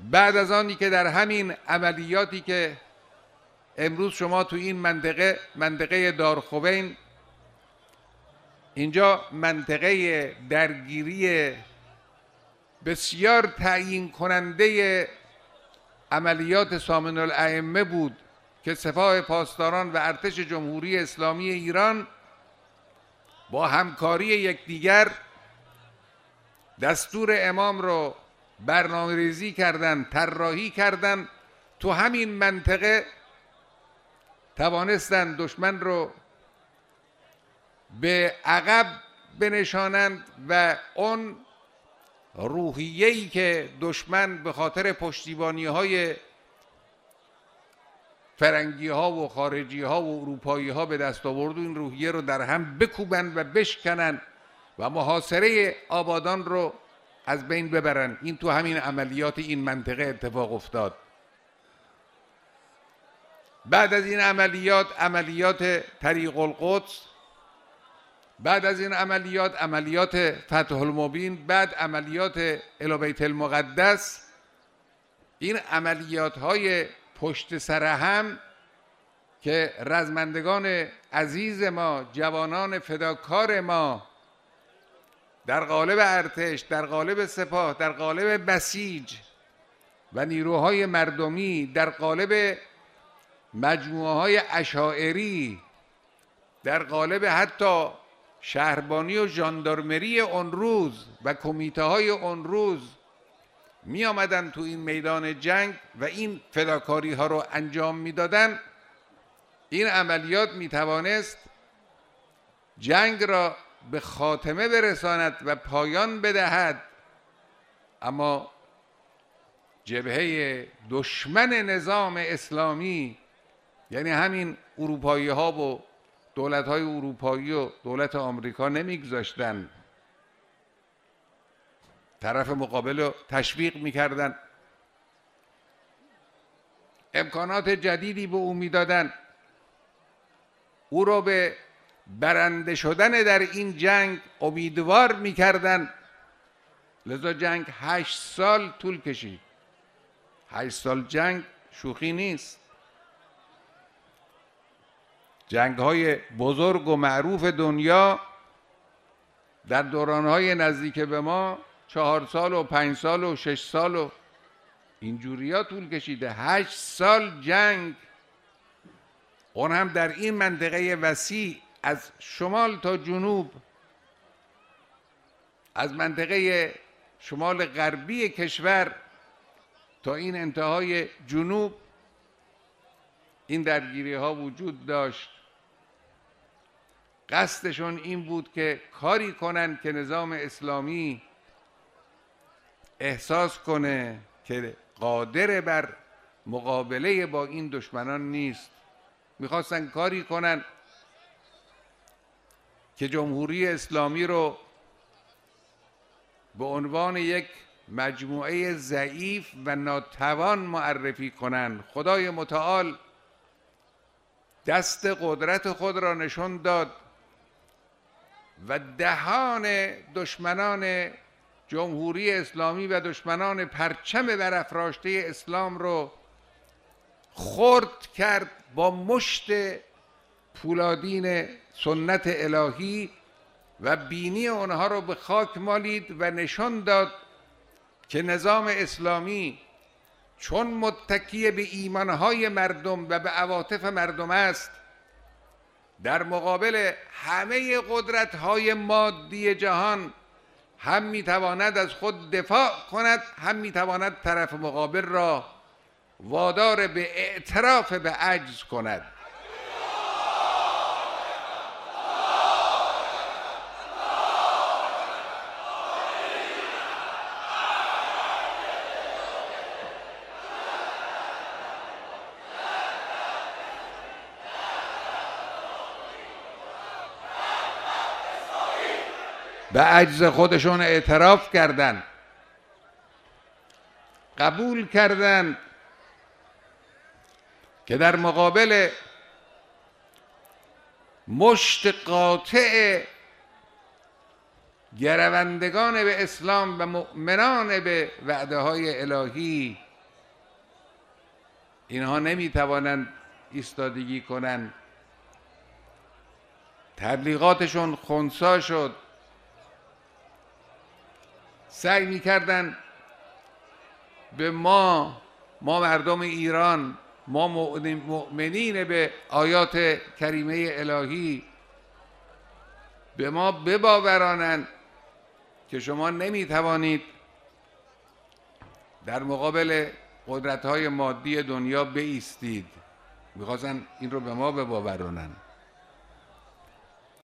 بعد از آنی که در همین عملیاتی که امروز شما تو این منطقه منطقه دارخوین اینجا منطقه درگیری بسیار تعیین کننده عملیات سامن الائمه بود که سپاه پاسداران و ارتش جمهوری اسلامی ایران با همکاری یکدیگر دستور امام رو برنامه ریزی کردن طراحی کردن تو همین منطقه توانستند دشمن رو به عقب بنشانند و اون روحیه‌ای که دشمن به خاطر پشتیبانی های فرنگی ها و خارجی ها و اروپایی ها به دست آورد این روحیه رو در هم بکوبند و بشکنن و محاصره آبادان رو از بین ببرن. این تو همین عملیات این منطقه اتفاق افتاد. بعد از این عملیات عملیات طریق القدس بعد از این عملیات عملیات فتح المبین بعد عملیات الابیت المقدس این عملیات های پشت سر هم که رزمندگان عزیز ما جوانان فداکار ما در قالب ارتش در قالب سپاه در قالب بسیج و نیروهای مردمی در قالب مجموعه های اشاعری در قالب حتی شهربانی و ژاندارمری اون روز و کمیته های اون روز می آمدن تو این میدان جنگ و این فداکاری ها رو انجام می‌دادن. این عملیات می توانست جنگ را به خاتمه برساند و پایان بدهد. اما جبهه دشمن نظام اسلامی یعنی همین اروپایی ها و دولت های اروپایی و دولت آمریکا نمیگذاشتن. طرف مقابل رو تشویق می‌کردن. امکانات جدیدی به او می‌دادن. او را به برنده شدن در این جنگ امیدوار می‌کردن. لذا جنگ هشت سال طول کشید. هشت سال جنگ شوخی نیست. جنگ های بزرگ و معروف دنیا در دوران های نزدیک به ما چهار سال و پنج سال و شش سال و اینجوری ها طول کشیده. هشت سال جنگ. اون هم در این منطقه وسیع. از شمال تا جنوب از منطقه شمال غربی کشور تا این انتهای جنوب این درگیری ها وجود داشت. قصدشون این بود که کاری کنن که نظام اسلامی احساس کنه که قادر بر مقابله با این دشمنان نیست. می‌خواستن کاری کنن که جمهوری اسلامی رو به عنوان یک مجموعه ضعیف و ناتوان معرفی کنند. خدای متعال دست قدرت خود را نشان داد و دهان دشمنان جمهوری اسلامی و دشمنان پرچم برافراشته اسلام رو خرد کرد با مشت پولادین سنت الهی و بینی آنها رو به خاک مالید و نشان داد که نظام اسلامی چون متکی به ایمانهای مردم و به عواطف مردم است در مقابل همه قدرت های مادی جهان هم می‌تواند از خود دفاع کند هم می‌تواند طرف مقابل را وادار به اعتراف به عجز کند. به عجز خودشون اعتراف کردند قبول کردند که در مقابل مشت قاطع گروندگان به اسلام و مؤمنان به وعده های الهی اینها نمی‌توانند ایستادگی کنند. تبلیغاتشون خونسا شد. سعی می‌کردن به ما ما مردم ایران ما مؤمنین به آیات کریمه الهی به ما بباورانند که شما نمی‌توانید در مقابل قدرت های مادی دنیا بیستید. می‌خواستن این رو به ما بباورانند.